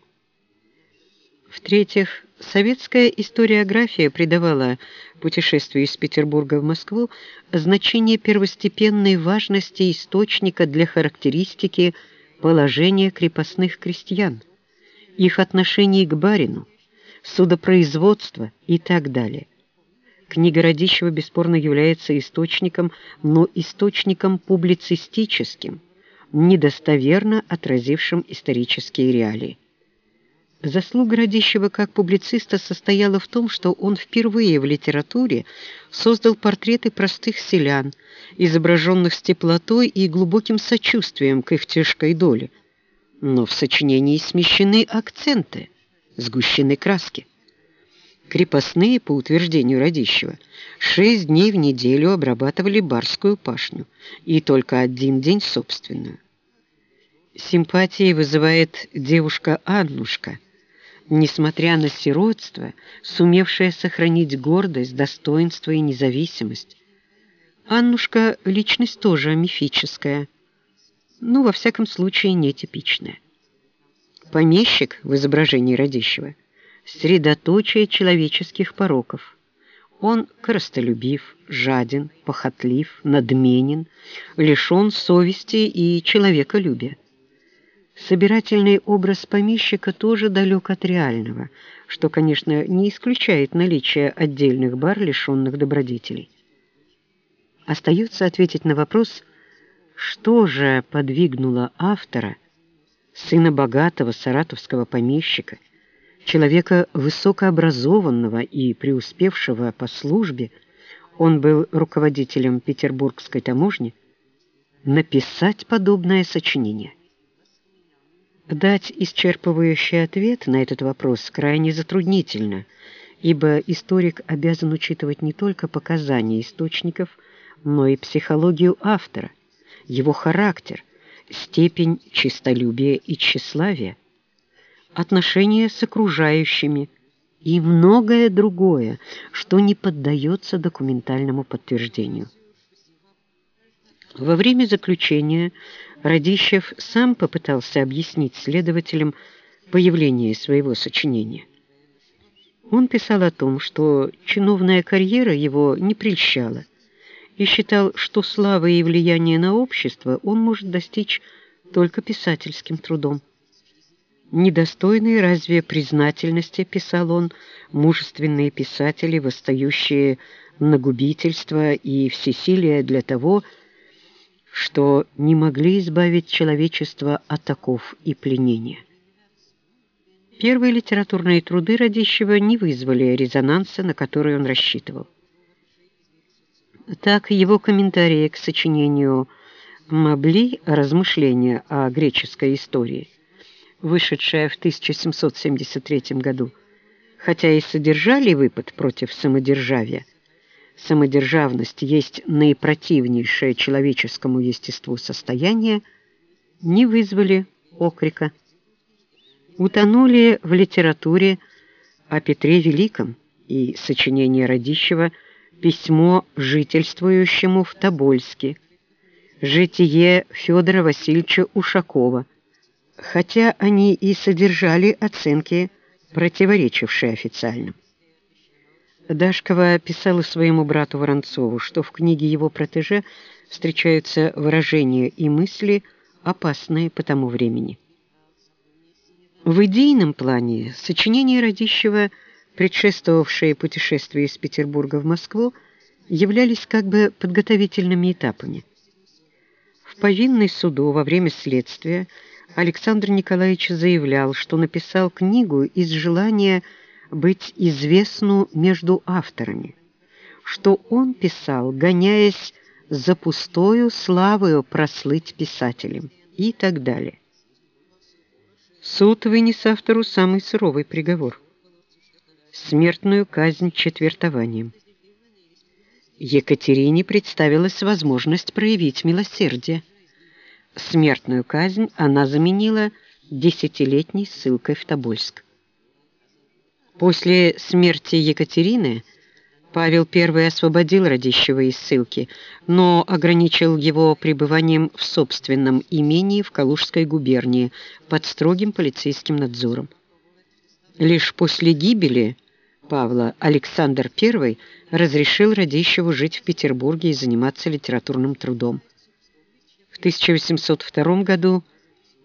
В-третьих, советская историография придавала путешествию из Петербурга в Москву значение первостепенной важности источника для характеристики положения крепостных крестьян, их отношений к барину, судопроизводства и так далее. Книга Радищева бесспорно является источником, но источником публицистическим, недостоверно отразившим исторические реалии. Заслуга Радищева как публициста состояла в том, что он впервые в литературе создал портреты простых селян, изображенных с теплотой и глубоким сочувствием к их тяжкой доле. Но в сочинении смещены акценты, сгущены краски. Крепостные, по утверждению Радищева, шесть дней в неделю обрабатывали барскую пашню и только один день собственную. Симпатии вызывает девушка Аннушка, несмотря на сиротство, сумевшая сохранить гордость, достоинство и независимость. Аннушка – личность тоже мифическая, но, во всяком случае, нетипичная. Помещик в изображении Радищева – средоточие человеческих пороков. Он коростолюбив, жаден, похотлив, надменен, лишен совести и человеколюбия. Собирательный образ помещика тоже далек от реального, что, конечно, не исключает наличие отдельных бар, лишенных добродетелей. Остается ответить на вопрос, что же подвигнуло автора, сына богатого саратовского помещика, человека высокообразованного и преуспевшего по службе, он был руководителем петербургской таможни, написать подобное сочинение. Дать исчерпывающий ответ на этот вопрос крайне затруднительно, ибо историк обязан учитывать не только показания источников, но и психологию автора, его характер, степень честолюбия и тщеславия, отношения с окружающими и многое другое, что не поддается документальному подтверждению. Во время заключения Радищев сам попытался объяснить следователям появление своего сочинения. Он писал о том, что чиновная карьера его не прельщала, и считал, что славы и влияния на общество он может достичь только писательским трудом. Недостойные разве признательности, писал он, мужественные писатели, восстающие на губительство и всесилие для того, что не могли избавить человечество от оков и пленения. Первые литературные труды Радищева не вызвали резонанса, на который он рассчитывал. Так его комментарии к сочинению Мабли «Размышления о греческой истории», вышедшее в 1773 году, хотя и содержали выпад против самодержавия, самодержавность есть наипротивнейшее человеческому естеству состояние, не вызвали окрика. Утонули в литературе о Петре Великом и сочинение Радищева – письмо жительствующему в Тобольске, житие Федора Васильевича Ушакова, хотя они и содержали оценки, противоречившие официальным. Дашкова писала своему брату Воронцову, что в книге его протеже встречаются выражения и мысли, опасные по тому времени. В идейном плане сочинение Радищева – предшествовавшие путешествию из Петербурга в Москву, являлись как бы подготовительными этапами. В повинной суду во время следствия Александр Николаевич заявлял, что написал книгу из желания быть известну между авторами, что он писал, гоняясь за пустою славою прослыть писателем и так далее. Суд вынес автору самый суровый приговор смертную казнь четвертованием. Екатерине представилась возможность проявить милосердие. Смертную казнь она заменила десятилетней ссылкой в Тобольск. После смерти Екатерины Павел I освободил Радищева из ссылки, но ограничил его пребыванием в собственном имении в Калужской губернии под строгим полицейским надзором. Лишь после гибели Павла Александр I разрешил Радищеву жить в Петербурге и заниматься литературным трудом. В 1802 году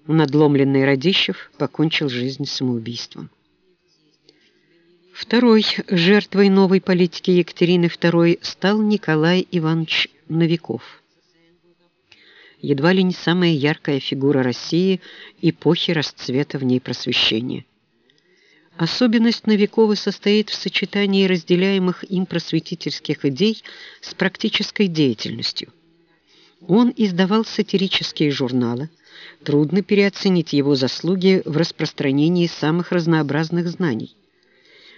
надломленный Радищев покончил жизнь самоубийством. Второй жертвой новой политики Екатерины II стал Николай Иванович Новиков. Едва ли не самая яркая фигура России эпохи расцвета в ней просвещения. Особенность Новикова состоит в сочетании разделяемых им просветительских идей с практической деятельностью. Он издавал сатирические журналы, трудно переоценить его заслуги в распространении самых разнообразных знаний.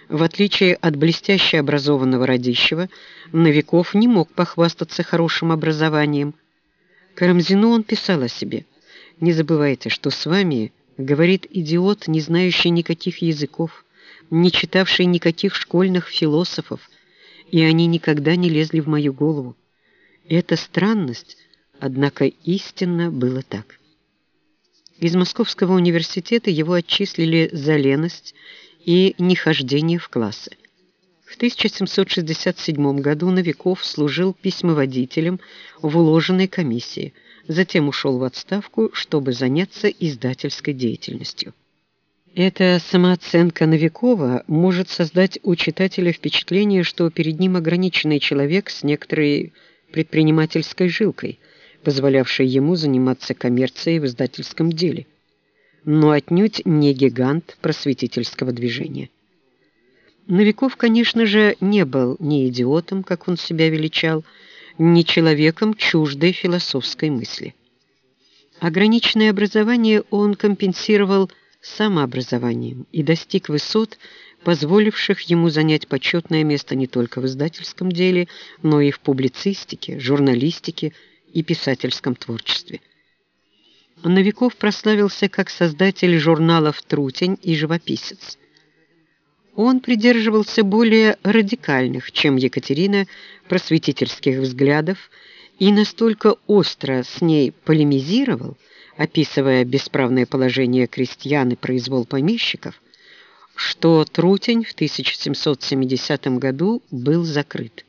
В отличие от блестяще образованного Радищева, Новиков не мог похвастаться хорошим образованием. Карамзину он писал о себе. «Не забывайте, что с вами говорит идиот, не знающий никаких языков, не читавший никаких школьных философов, и они никогда не лезли в мою голову. Это странность, однако истинно было так». Из Московского университета его отчислили за леность и нехождение в классы. В 1767 году Новиков служил письмоводителем в уложенной комиссии, затем ушел в отставку, чтобы заняться издательской деятельностью. Эта самооценка Новикова может создать у читателя впечатление, что перед ним ограниченный человек с некоторой предпринимательской жилкой, позволявшей ему заниматься коммерцией в издательском деле но отнюдь не гигант просветительского движения. Новиков, конечно же, не был ни идиотом, как он себя величал, ни человеком чуждой философской мысли. Ограниченное образование он компенсировал самообразованием и достиг высот, позволивших ему занять почетное место не только в издательском деле, но и в публицистике, журналистике и писательском творчестве. Новиков прославился как создатель журналов «Трутень» и «Живописец». Он придерживался более радикальных, чем Екатерина, просветительских взглядов и настолько остро с ней полемизировал, описывая бесправное положение крестьян и произвол помещиков, что Трутень в 1770 году был закрыт.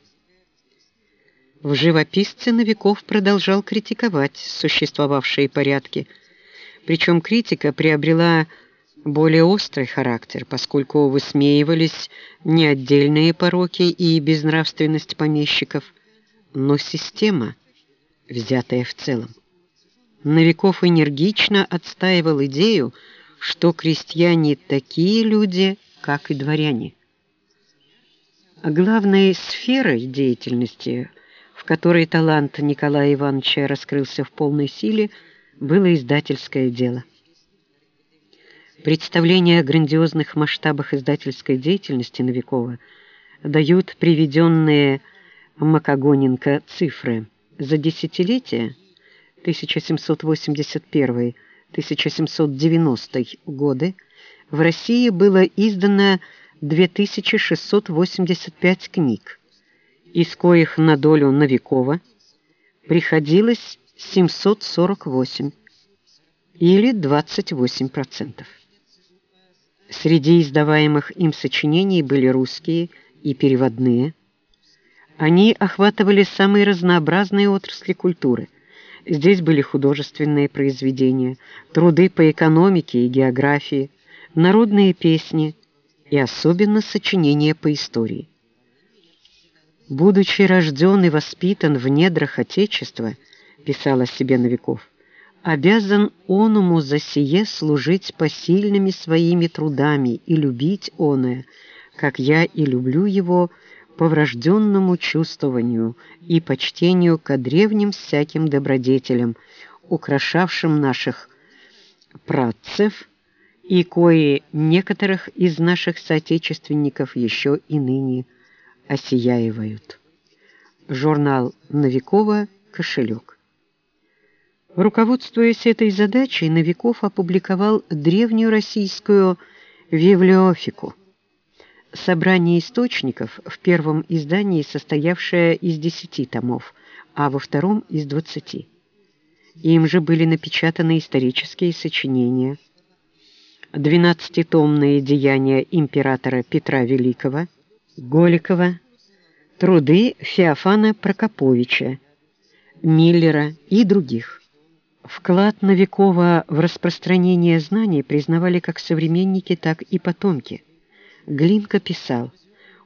В живописце Новиков продолжал критиковать существовавшие порядки, причем критика приобрела более острый характер, поскольку высмеивались не отдельные пороки и безнравственность помещиков, но система, взятая в целом. Новиков энергично отстаивал идею, что крестьяне такие люди, как и дворяне. Главной сферой деятельности – в которой талант Николая Ивановича раскрылся в полной силе, было издательское дело. Представления о грандиозных масштабах издательской деятельности Новикова дают приведенные Макогоненко цифры. За десятилетие 1781-1790 годы в России было издано 2685 книг, из коих на долю Новикова приходилось 748 или 28%. Среди издаваемых им сочинений были русские и переводные. Они охватывали самые разнообразные отрасли культуры. Здесь были художественные произведения, труды по экономике и географии, народные песни и особенно сочинения по истории. «Будучи рожден и воспитан в недрах Отечества», — писал о себе Новиков, «обязан оному за сие служить посильными своими трудами и любить оное, как я и люблю его по врожденному чувствованию и почтению ко древним всяким добродетелям, украшавшим наших працев, и кои некоторых из наших соотечественников еще и ныне осияивают. Журнал Новикова «Кошелек». Руководствуясь этой задачей, Новиков опубликовал древнюю российскую «Вивлеофику» – собрание источников, в первом издании состоявшее из десяти томов, а во втором – из двадцати. Им же были напечатаны исторические сочинения, двенадцатитомные деяния императора Петра Великого – Голикова, труды Феофана Прокоповича, Миллера и других. Вклад Новикова в распространение знаний признавали как современники, так и потомки. Глинка писал,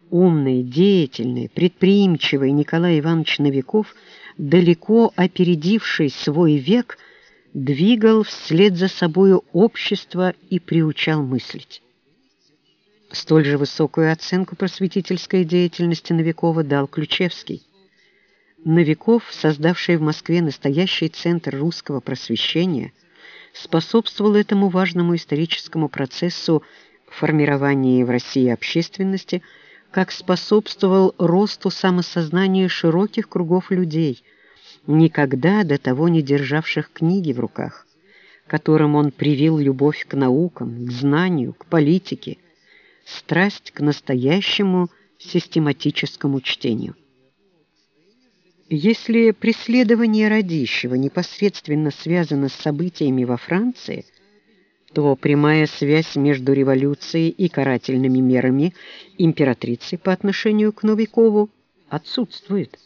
умный, деятельный, предприимчивый Николай Иванович Новиков, далеко опередивший свой век, двигал вслед за собою общество и приучал мыслить. Столь же высокую оценку просветительской деятельности Новикова дал Ключевский. Новиков, создавший в Москве настоящий центр русского просвещения, способствовал этому важному историческому процессу формировании в России общественности, как способствовал росту самосознания широких кругов людей, никогда до того не державших книги в руках, которым он привил любовь к наукам, к знанию, к политике, страсть к настоящему систематическому чтению. Если преследование Радищева непосредственно связано с событиями во Франции, то прямая связь между революцией и карательными мерами императрицы по отношению к Новикову отсутствует.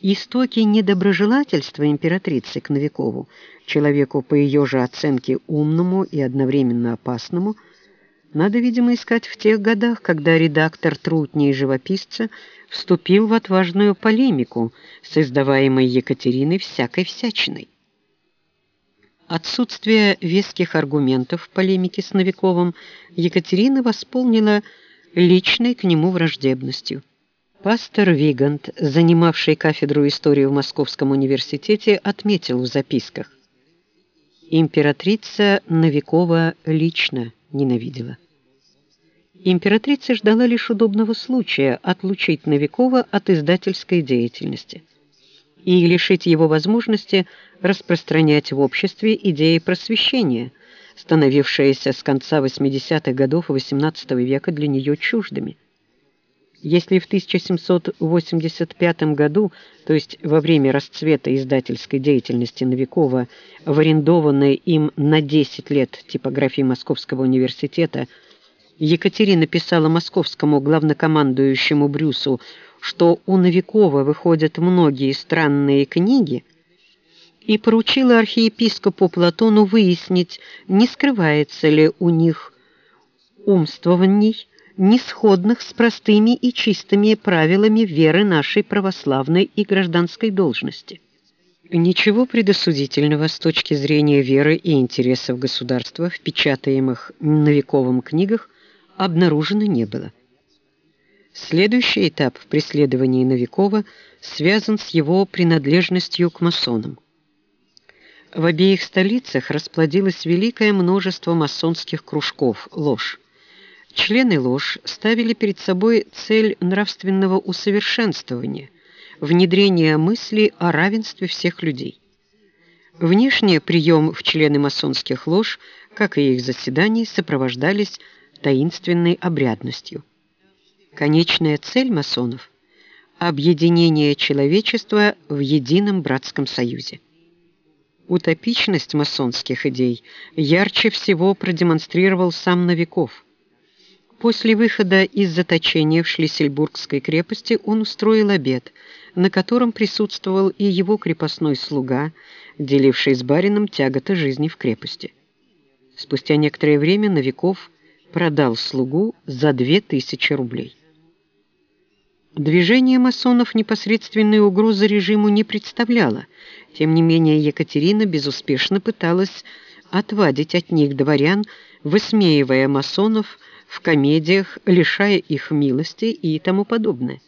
Истоки недоброжелательства императрицы к Новикову, человеку по ее же оценке умному и одновременно опасному, надо, видимо, искать в тех годах, когда редактор трутней живописца вступил в отважную полемику с издаваемой Екатериной всякой всячиной. Отсутствие веских аргументов в полемике с Новиковым Екатерина восполнила личной к нему враждебностью. Пастор Вигант, занимавший кафедру истории в Московском университете, отметил в записках. Императрица Новикова лично ненавидела. Императрица ждала лишь удобного случая отлучить Новикова от издательской деятельности и лишить его возможности распространять в обществе идеи просвещения, становившиеся с конца 80-х годов XVIII века для нее чуждыми. Если в 1785 году, то есть во время расцвета издательской деятельности Новикова, в арендованной им на 10 лет типографии Московского университета Екатерина писала московскому главнокомандующему Брюсу, что у Новикова выходят многие странные книги, и поручила архиепископу Платону выяснить, не скрывается ли у них умствований, не сходных с простыми и чистыми правилами веры нашей православной и гражданской должности. Ничего предосудительного с точки зрения веры и интересов государства в печатаемых Новиковым книгах обнаружено не было. Следующий этап в преследовании Новикова связан с его принадлежностью к масонам. В обеих столицах расплодилось великое множество масонских кружков ложь. Члены ложь ставили перед собой цель нравственного усовершенствования, внедрения мысли о равенстве всех людей. Внешне прием в члены масонских лож, как и их заседаний, сопровождались таинственной обрядностью. Конечная цель масонов – объединение человечества в едином братском союзе. Утопичность масонских идей ярче всего продемонстрировал сам Новиков – После выхода из заточения в Шлиссельбургской крепости он устроил обед, на котором присутствовал и его крепостной слуга, деливший с барином тяготы жизни в крепости. Спустя некоторое время Новиков продал слугу за две тысячи рублей. Движение масонов непосредственной угрозы режиму не представляло. Тем не менее, Екатерина безуспешно пыталась отвадить от них дворян, высмеивая масонов, в комедиях, лишая их милости и тому подобное.